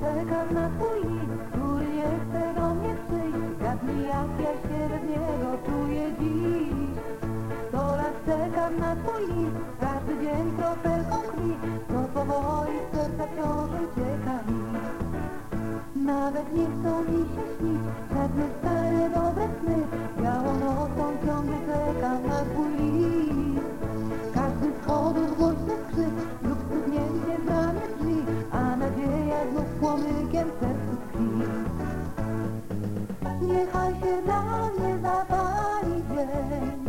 czekam na twój list, który chce do mnie przyjść. Zgadnij jak ja się bez niego czuję dziś. Sto lat czekam na twój list, każdy dzień kropelką krwi, to powoli z serca wciąż ucieka mi. Nawet nie chcą mi się śnić, żadne stare dobre sny, białą Niechaj się dla mnie zapali dzień,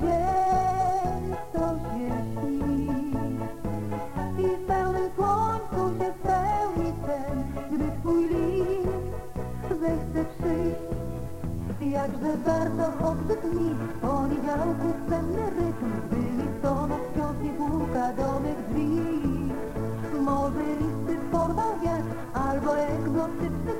dzień co się śni. I w pełnym słońcu się spełni sen, gdy twój list zechce przyjść. Jakże bardzo obrzydł mi poniedziałków senny rytm, gdy listonosz wciąż nie puka do mych drzwi. Może listy porwał wiatr, albo egzotyczny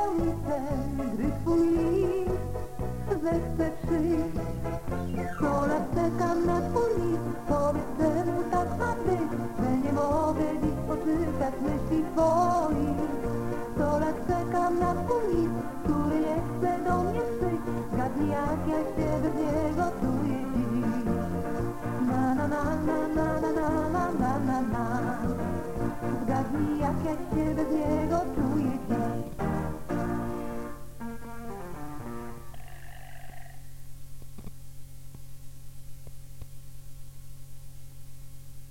spełni sen, gdy twój list zechce przyjść. Sto lat czekam na twój list, powiedz czemu tak ma być, że nie mogę dziś poczekać myśli twoich. Sto lat czekam na twój list, który nie chce do mnie przyjść, zgadnij jak ja się bez niego czuję dziś. Na na na na na na na na na na na Zgadnij jak ja się bez niego czuję dziś